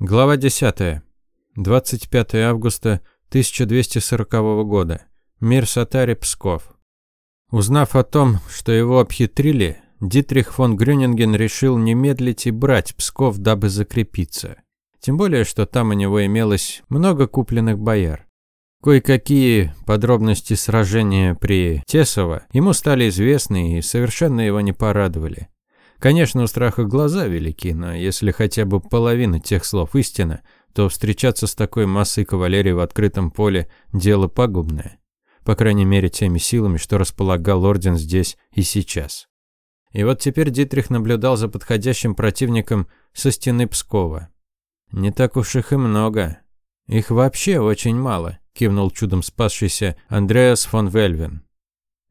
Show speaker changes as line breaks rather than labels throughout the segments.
Глава 10. 25 августа 1240 года. Мир Сатари, Псков. Узнав о том, что его обхитрили, Дитрих фон Грюнинген решил не медлить и брать Псков, дабы закрепиться. Тем более, что там у него имелось много купленных бояр. Кое-какие подробности сражения при Тесово ему стали известны и совершенно его не порадовали. Конечно, у страха глаза велики, но если хотя бы половина тех слов истина, то встречаться с такой массой кавалерии в открытом поле – дело пагубное. По крайней мере, теми силами, что располагал орден здесь и сейчас. И вот теперь Дитрих наблюдал за подходящим противником со стены Пскова. Не так уж их и много. Их вообще очень мало, кивнул чудом спасшийся Андреас фон Вельвен.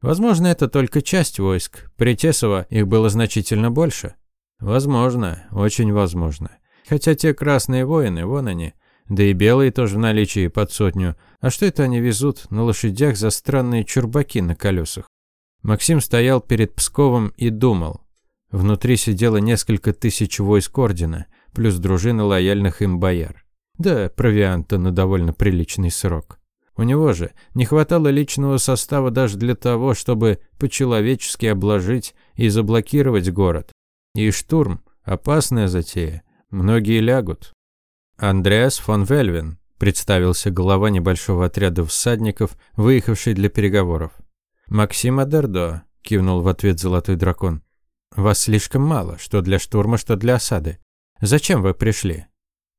Возможно, это только часть войск. При Тесово их было значительно больше. Возможно, очень возможно. Хотя те красные воины, вон они. Да и белые тоже в наличии под сотню. А что это они везут на лошадях за странные чурбаки на колесах? Максим стоял перед Псковом и думал. Внутри сидело несколько тысяч войск ордена, плюс дружины лояльных им бояр. Да, провианта на довольно приличный срок. У него же не хватало личного состава даже для того, чтобы по-человечески обложить и заблокировать город. И штурм – опасная затея. Многие лягут. Андреас фон Вельвин представился глава небольшого отряда всадников, выехавший для переговоров. «Максим Адердо», – кивнул в ответ Золотой Дракон. «Вас слишком мало, что для штурма, что для осады. Зачем вы пришли?»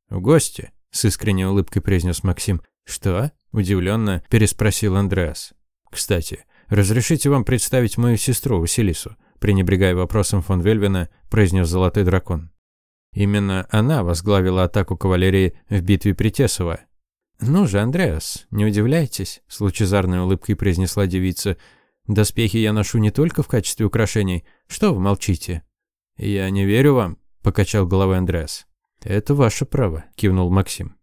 «В гости», – с искренней улыбкой произнес Максим. «Что?» – удивленно переспросил Андреас. «Кстати, разрешите вам представить мою сестру Василису?» пренебрегая вопросом фон Вельвена, произнес Золотой Дракон. Именно она возглавила атаку кавалерии в битве при Тесово. «Ну же, Андреас, не удивляйтесь», – с лучезарной улыбкой произнесла девица. «Доспехи я ношу не только в качестве украшений. Что вы молчите?» «Я не верю вам», – покачал головой Андреас. «Это ваше право», – кивнул Максим.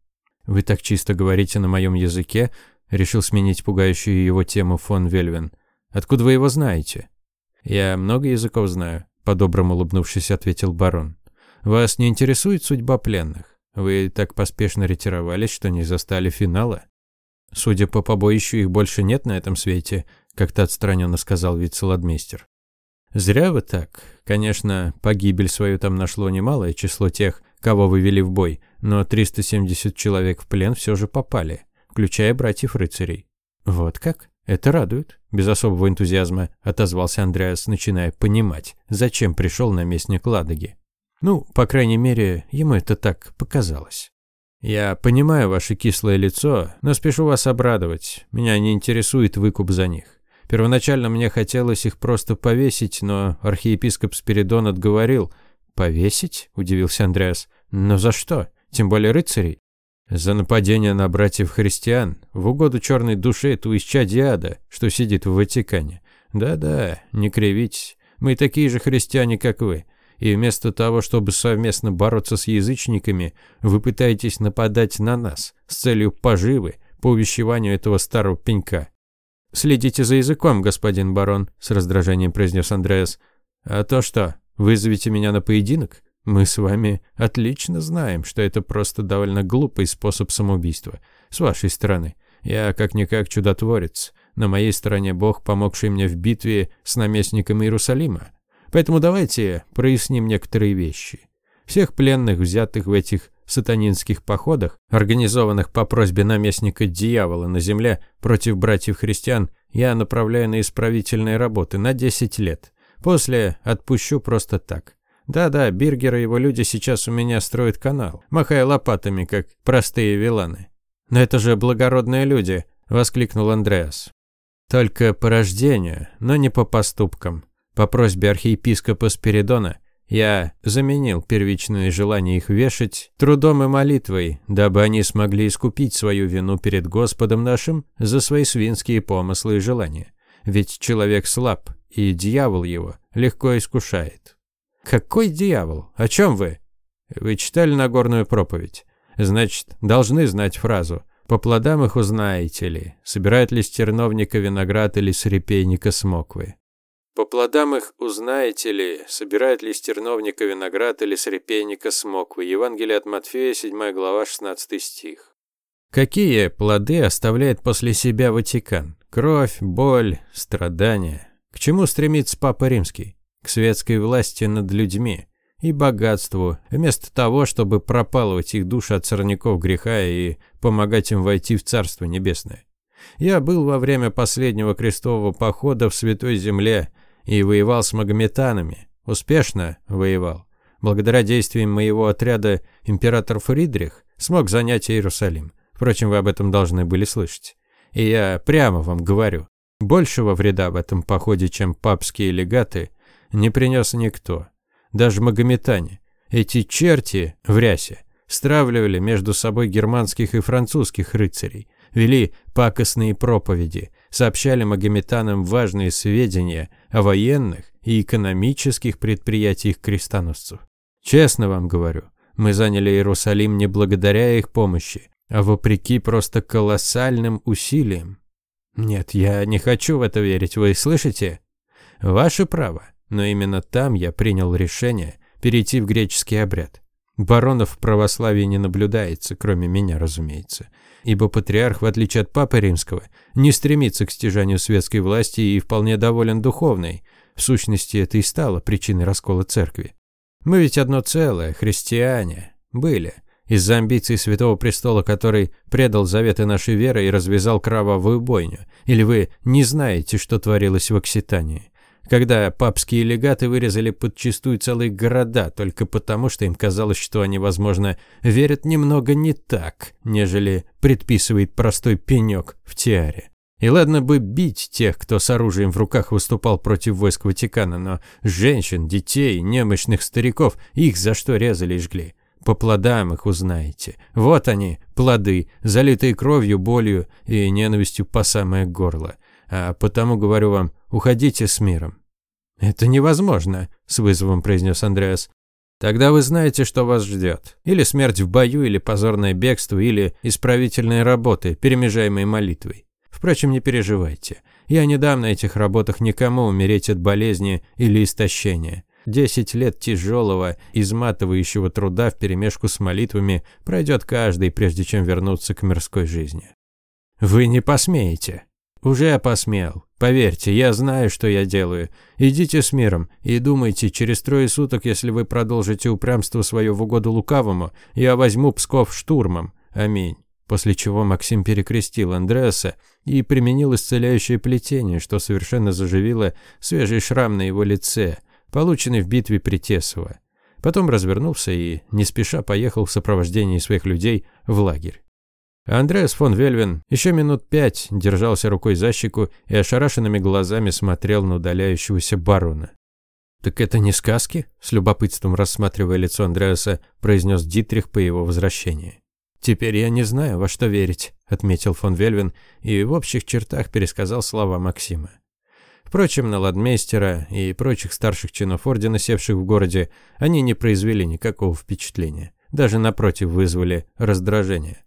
«Вы так чисто говорите на моем языке», — решил сменить пугающую его тему фон Вельвен. «Откуда вы его знаете?» «Я много языков знаю», — по-доброму улыбнувшись, ответил барон. «Вас не интересует судьба пленных? Вы так поспешно ретировались, что не застали финала?» «Судя по побоищу, их больше нет на этом свете», — как-то отстраненно сказал вице-ладмейстер. «Зря вы так. Конечно, погибель свою там нашло немалое число тех, кого вывели в бой, но 370 человек в плен все же попали, включая братьев-рыцарей. Вот как? Это радует. Без особого энтузиазма отозвался Андреас, начиная понимать, зачем пришел наместник Ладоги. Ну, по крайней мере, ему это так показалось. «Я понимаю ваше кислое лицо, но спешу вас обрадовать. Меня не интересует выкуп за них. Первоначально мне хотелось их просто повесить, но архиепископ Спиридон отговорил. «Повесить?» – удивился Андреас. «Но за что? Тем более рыцарей?» «За нападение на братьев-христиан, в угоду черной душе этого исчадия что сидит в Ватикане. Да-да, не кривитесь, мы такие же христиане, как вы, и вместо того, чтобы совместно бороться с язычниками, вы пытаетесь нападать на нас с целью поживы по увещеванию этого старого пенька». «Следите за языком, господин барон», – с раздражением произнес Андреас. «А то что, вызовите меня на поединок? Мы с вами отлично знаем, что это просто довольно глупый способ самоубийства. С вашей стороны. Я как-никак чудотворец. На моей стороне Бог, помогший мне в битве с наместником Иерусалима. Поэтому давайте проясним некоторые вещи. Всех пленных, взятых в этих сатанинских походах, организованных по просьбе наместника дьявола на земле против братьев-христиан, я направляю на исправительные работы на 10 лет. После отпущу просто так. Да-да, Биргер и его люди сейчас у меня строят канал, махая лопатами, как простые виланы. Но это же благородные люди, воскликнул Андреас. Только по рождению, но не по поступкам. По просьбе архиепископа Спиридона я заменил первичное желание их вешать трудом и молитвой, дабы они смогли искупить свою вину перед Господом нашим за свои свинские помыслы и желания. Ведь человек слаб, и дьявол его легко искушает. «Какой дьявол? О чем вы?» «Вы читали Нагорную проповедь? Значит, должны знать фразу. По плодам их узнаете ли, собирает ли с терновника виноград или с репейника смоквы». По плодам их узнаете ли, собирает ли с терновника виноград или с репейника смоквы. Евангелие от Матфея, 7 глава, 16 стих. Какие плоды оставляет после себя Ватикан? Кровь, боль, страдания. К чему стремится Папа Римский? К светской власти над людьми и богатству, вместо того, чтобы пропалывать их души от сорняков греха и помогать им войти в Царство Небесное. Я был во время последнего крестового похода в Святой Земле и воевал с магометанами. Успешно воевал. Благодаря действиям моего отряда император Фридрих смог занять Иерусалим. Впрочем, вы об этом должны были слышать. И я прямо вам говорю, большего вреда в этом походе, чем папские легаты, не принес никто. Даже магометане. Эти черти в рясе стравливали между собой германских и французских рыцарей, вели пакостные проповеди, сообщали магометанам важные сведения о военных и экономических предприятиях крестоносцев. Честно вам говорю, мы заняли Иерусалим не благодаря их помощи, а вопреки просто колоссальным усилиям. Нет, я не хочу в это верить, вы слышите? Ваше право, но именно там я принял решение перейти в греческий обряд. Баронов в православии не наблюдается, кроме меня, разумеется. Ибо патриарх, в отличие от Папы Римского, не стремится к стяжанию светской власти и вполне доволен духовной. В сущности, это и стало причиной раскола церкви. Мы ведь одно целое, христиане. Были. Из-за амбиций Святого Престола, который предал заветы нашей веры и развязал кровавую бойню. Или вы не знаете, что творилось в Окситании? Когда папские легаты вырезали подчистую целые города только потому, что им казалось, что они, возможно, верят немного не так, нежели предписывает простой пенек в тиаре. И ладно бы бить тех, кто с оружием в руках выступал против войск Ватикана, но женщин, детей, немощных стариков, их за что резали и жгли? По плодам их узнаете. Вот они, плоды, залитые кровью, болью и ненавистью по самое горло. А потому говорю вам, уходите с миром». «Это невозможно», – с вызовом произнес Андреас. «Тогда вы знаете, что вас ждет. Или смерть в бою, или позорное бегство, или исправительные работы, перемежаемые молитвой. Впрочем, не переживайте. Я не дам на этих работах никому умереть от болезни или истощения. Десять лет тяжелого, изматывающего труда вперемешку с молитвами пройдет каждый, прежде чем вернуться к мирской жизни. Вы не посмеете. «Уже посмел. Поверьте, я знаю, что я делаю. Идите с миром и думайте, через трое суток, если вы продолжите упрямство свое в угоду лукавому, я возьму Псков штурмом. Аминь». После чего Максим перекрестил Андреаса и применил исцеляющее плетение, что совершенно заживило свежий шрам на его лице, полученный в битве при Тесово. Потом развернулся и, не спеша, поехал в сопровождении своих людей в лагерь. Андреас фон Вельвен еще минут пять держался рукой за щеку и ошарашенными глазами смотрел на удаляющегося барона. «Так это не сказки?» – с любопытством рассматривая лицо Андреаса, произнес Дитрих по его возвращении. «Теперь я не знаю, во что верить», – отметил фон Вельвен и в общих чертах пересказал слова Максима. Впрочем, на ладмейстера и прочих старших чинов ордена, севших в городе, они не произвели никакого впечатления. Даже напротив вызвали раздражение.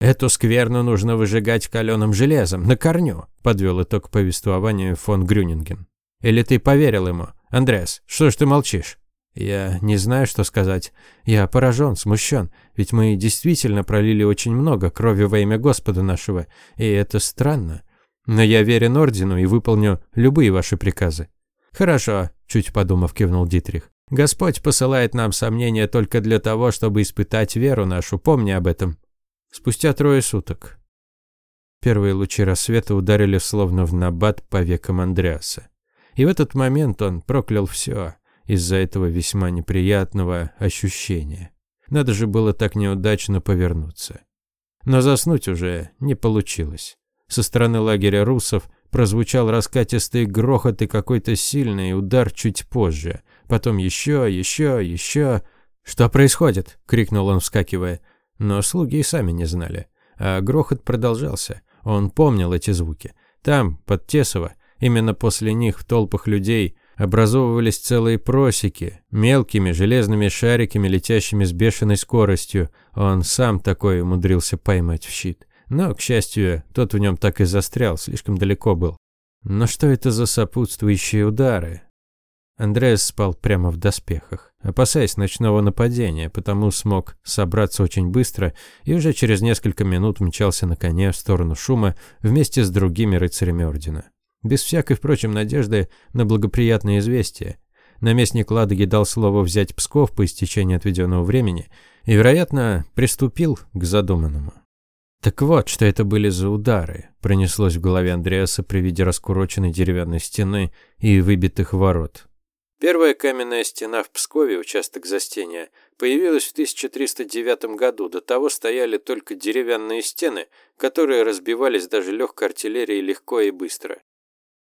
«Эту скверну нужно выжигать каленым железом, на корню», – подвел итог повествованию фон Грюнинген. «Или ты поверил ему? Андреас, что ж ты молчишь?» «Я не знаю, что сказать. Я поражен, смущен, ведь мы действительно пролили очень много крови во имя Господа нашего, и это странно. Но я верен Ордену и выполню любые ваши приказы». «Хорошо», – чуть подумав, кивнул Дитрих. «Господь посылает нам сомнения только для того, чтобы испытать веру нашу, помни об этом». Спустя трое суток. Первые лучи рассвета ударили словно в набат по векам Андреаса. И в этот момент он проклял все из-за этого весьма неприятного ощущения. Надо же было так неудачно повернуться. Но заснуть уже не получилось. Со стороны лагеря русов прозвучал раскатистый грохот и какой-то сильный удар чуть позже. Потом еще, еще, еще... «Что происходит?» — крикнул он, вскакивая. Но слуги и сами не знали. А грохот продолжался. Он помнил эти звуки. Там, под Тесово, именно после них в толпах людей образовывались целые просеки, мелкими железными шариками, летящими с бешеной скоростью. Он сам такой умудрился поймать в щит. Но, к счастью, тот в нем так и застрял, слишком далеко был. Но что это за сопутствующие удары? Андреас спал прямо в доспехах, опасаясь ночного нападения, потому смог собраться очень быстро и уже через несколько минут мчался на коне в сторону шума вместе с другими рыцарями ордена. Без всякой, впрочем, надежды на благоприятное известие. Наместник Ладоги дал слово взять Псков по истечении отведенного времени и, вероятно, приступил к задуманному. Так вот, что это были за удары, пронеслось в голове Андреаса при виде раскуроченной деревянной стены и выбитых ворот. Первая каменная стена в Пскове, участок застения, появилась в 1309 году. До того стояли только деревянные стены, которые разбивались даже легкой артиллерией легко и быстро.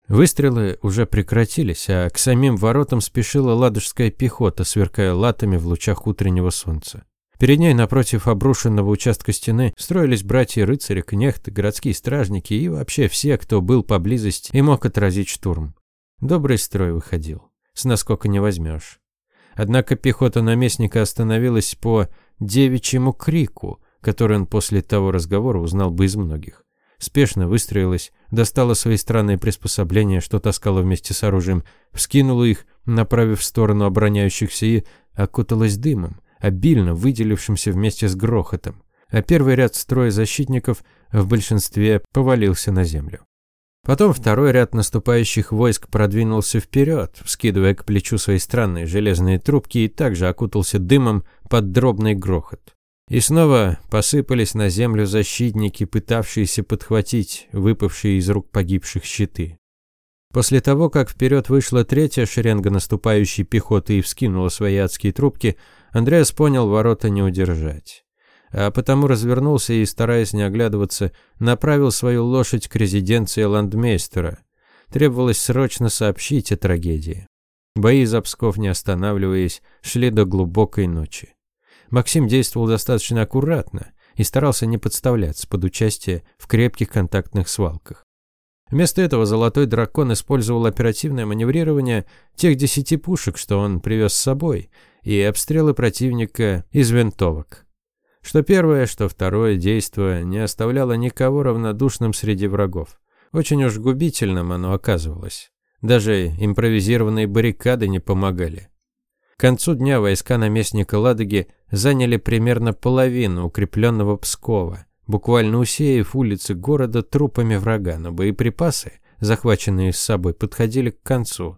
Выстрелы уже прекратились, а к самим воротам спешила ладожская пехота, сверкая латами в лучах утреннего солнца. Перед ней, напротив обрушенного участка стены, строились братья-рыцари, кнехты, городские стражники и вообще все, кто был поблизости и мог отразить штурм. Добрый строй выходил. С наскока не возьмешь. Однако пехота наместника остановилась по девичьему крику, который он после того разговора узнал бы из многих. Спешно выстроилась, достала свои странные приспособления, что таскала вместе с оружием, вскинула их, направив в сторону обороняющихся и окуталась дымом, обильно выделившимся вместе с грохотом, а первый ряд строя защитников в большинстве повалился на землю. Потом второй ряд наступающих войск продвинулся вперед, вскидывая к плечу свои странные железные трубки и также окутался дымом под дробный грохот. И снова посыпались на землю защитники, пытавшиеся подхватить выпавшие из рук погибших щиты. После того, как вперед вышла третья шеренга наступающей пехоты и вскинула свои адские трубки, Андреас понял, ворота не удержать. А потому развернулся и, стараясь не оглядываться, направил свою лошадь к резиденции ландмейстера. Требовалось срочно сообщить о трагедии. Бои за Псков, не останавливаясь, шли до глубокой ночи. Максим действовал достаточно аккуратно и старался не подставляться под участие в крепких контактных свалках. Вместо этого Золотой Дракон использовал оперативное маневрирование тех десяти пушек, что он привез с собой, и обстрелы противника из винтовок. Что первое, что второе действие не оставляло никого равнодушным среди врагов. Очень уж губительным оно оказывалось. Даже импровизированные баррикады не помогали. К концу дня войска наместника Ладоги заняли примерно половину укрепленного Пскова, буквально усеяв улицы города трупами врага, но боеприпасы, захваченные с собой, подходили к концу.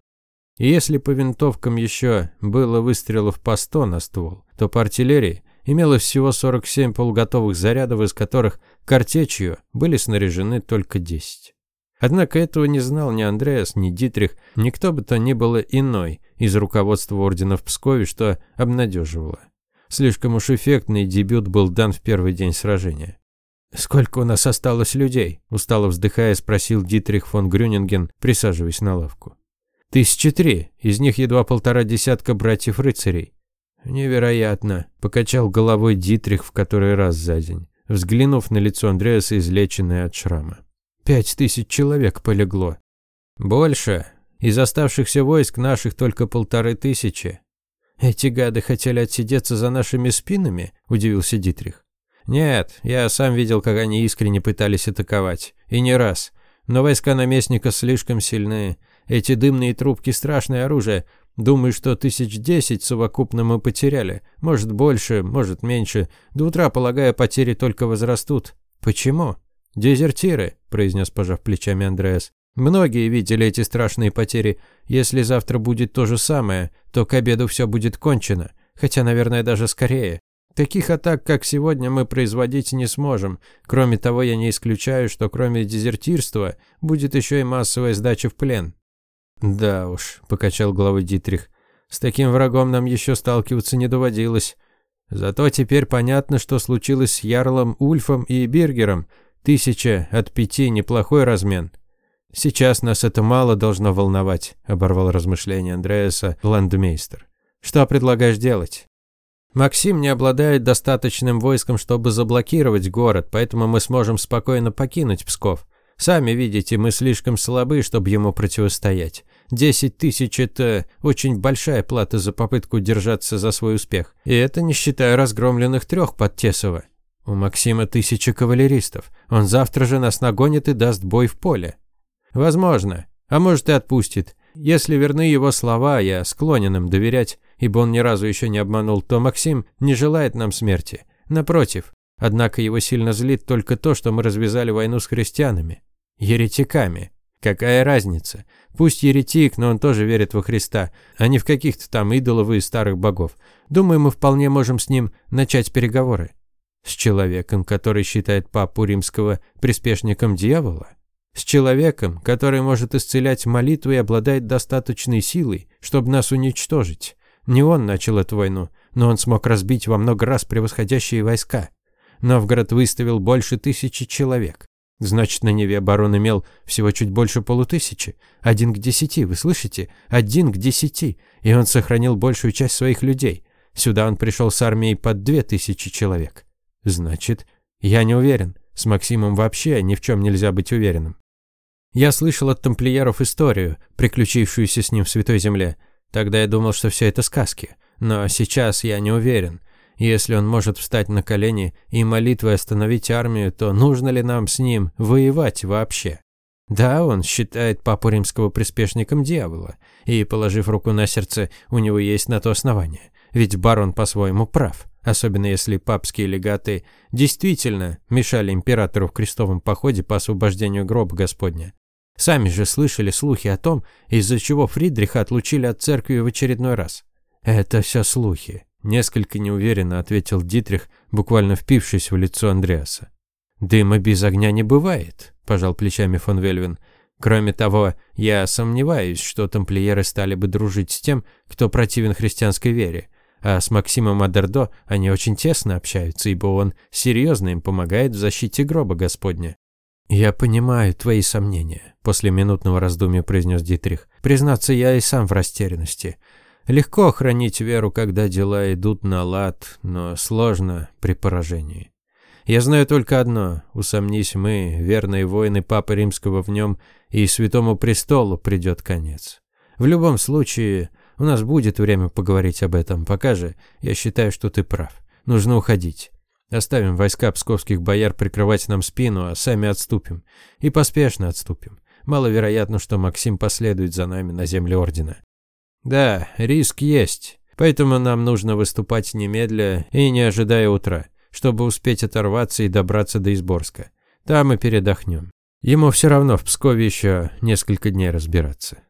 И если по винтовкам еще было выстрелов по сто на ствол, то по артиллерии имелось всего 47 полуготовых зарядов, из которых картечью были снаряжены только 10. Однако этого не знал ни Андреас, ни Дитрих, никто бы то ни было иной из руководства ордена в Пскове, что обнадеживало. Слишком уж эффектный дебют был дан в первый день сражения. «Сколько у нас осталось людей?» – устало вздыхая, спросил Дитрих фон Грюнинген, присаживаясь на лавку. «Тысячи три, из них едва полтора десятка братьев-рыцарей». «Невероятно», – покачал головой Дитрих в который раз за день, взглянув на лицо Андреаса, излеченное от шрама. Пять тысяч человек полегло. Больше. Из оставшихся войск наших только полторы тысячи. Эти гады хотели отсидеться за нашими спинами? Удивился Дитрих. Нет, я сам видел, как они искренне пытались атаковать. И не раз. Но войска наместника слишком сильны. Эти дымные трубки – страшное оружие. Думаю, что тысяч десять совокупно мы потеряли. Может, больше, может, меньше. До утра, полагаю, потери только возрастут. Почему? «Дезертиры», – произнес, пожав плечами Андреас. «Многие видели эти страшные потери. Если завтра будет то же самое, то к обеду все будет кончено. Хотя, наверное, даже скорее. Таких атак, как сегодня, мы производить не сможем. Кроме того, я не исключаю, что кроме дезертирства будет еще и массовая сдача в плен». «Да уж», – покачал головой Дитрих. «С таким врагом нам еще сталкиваться не доводилось. Зато теперь понятно, что случилось с Ярлом Ульфом и Бергером. Тысяча от пяти – неплохой размен. Сейчас нас это мало должно волновать, оборвал размышления Андреаса ландмейстер. Что предлагаешь делать? Максим не обладает достаточным войском, чтобы заблокировать город, поэтому мы сможем спокойно покинуть Псков. Сами видите, мы слишком слабы, чтобы ему противостоять. Десять тысяч – это очень большая плата за попытку держаться за свой успех. И это не считая разгромленных трех под Тесово. У Максима тысяча кавалеристов. Он завтра же нас нагонит и даст бой в поле. Возможно. А может и отпустит. Если верны его слова, я склонен им доверять, ибо он ни разу еще не обманул, то Максим не желает нам смерти. Напротив. Однако его сильно злит только то, что мы развязали войну с христианами. Еретиками. Какая разница? Пусть еретик, но он тоже верит во Христа, а не в каких-то там идолов и старых богов. Думаю, мы вполне можем с ним начать переговоры. С человеком, который считает папу римского приспешником дьявола? С человеком, который может исцелять молитвы и обладает достаточной силой, чтобы нас уничтожить. Не он начал эту войну, но он смог разбить во много раз превосходящие войска. Новгород выставил больше тысячи человек. Значит, на Неве барон имел всего чуть больше полутысячи. Один к десяти, вы слышите? Один к десяти. И он сохранил большую часть своих людей. Сюда он пришел с армией под две тысячи человек. Значит, я не уверен. С Максимом вообще ни в чем нельзя быть уверенным. Я слышал от тамплиеров историю, приключившуюся с ним в Святой Земле. Тогда я думал, что все это сказки. Но сейчас я не уверен. Если он может встать на колени и молитвой остановить армию, то нужно ли нам с ним воевать вообще? Да, он считает папу римского приспешником дьявола, и, положив руку на сердце, у него есть на то основание. Ведь барон по-своему прав, особенно если папские легаты действительно мешали императору в крестовом походе по освобождению гроба Господня. Сами же слышали слухи о том, из-за чего Фридриха отлучили от церкви в очередной раз. Это все слухи. Несколько неуверенно ответил Дитрих, буквально впившись в лицо Андреаса. «Дыма без огня не бывает», – пожал плечами фон Вельвин. «Кроме того, я сомневаюсь, что тамплиеры стали бы дружить с тем, кто противен христианской вере. А с Максимом Адердо они очень тесно общаются, ибо он серьезно им помогает в защите гроба Господня». «Я понимаю твои сомнения», – после минутного раздумья произнес Дитрих. «Признаться, я и сам в растерянности. Легко хранить веру, когда дела идут на лад, но сложно при поражении. Я знаю только одно, усомнись мы, верные воины Папы Римского в нем, и Святому Престолу придет конец. В любом случае, у нас будет время поговорить об этом, пока же я считаю, что ты прав. Нужно уходить. Оставим войска псковских бояр прикрывать нам спину, а сами отступим. И поспешно отступим. Маловероятно, что Максим последует за нами на земле Ордена. Да, риск есть. Поэтому нам нужно выступать немедля и не ожидая утра, чтобы успеть оторваться и добраться до Изборска. Там мы передохнем. Ему все равно в Пскове еще несколько дней разбираться.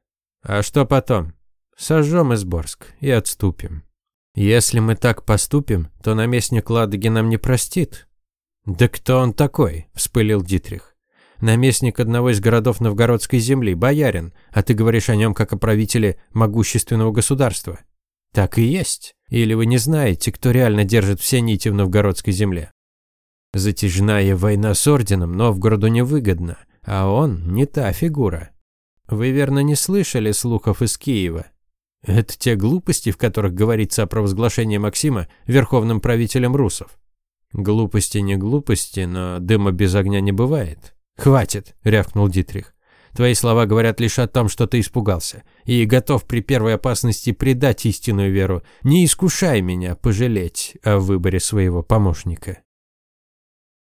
А что потом? Сожжем Изборск и отступим. Если мы так поступим, то наместник Ладоги нам не простит. Да кто он такой? Вспылил Дитрих наместник одного из городов новгородской земли, боярин, а ты говоришь о нем как о правителе могущественного государства. Так и есть. Или вы не знаете, кто реально держит все нити в новгородской земле? Затяжная война с орденом Новгороду невыгодна, а он не та фигура. Вы верно не слышали слухов из Киева? Это те глупости, в которых говорится о провозглашении Максима верховным правителем русов. Глупости не глупости, но дыма без огня не бывает. «Хватит», – рявкнул Дитрих. «Твои слова говорят лишь о том, что ты испугался, и готов при первой опасности предать истинную веру. Не искушай меня пожалеть о выборе своего помощника».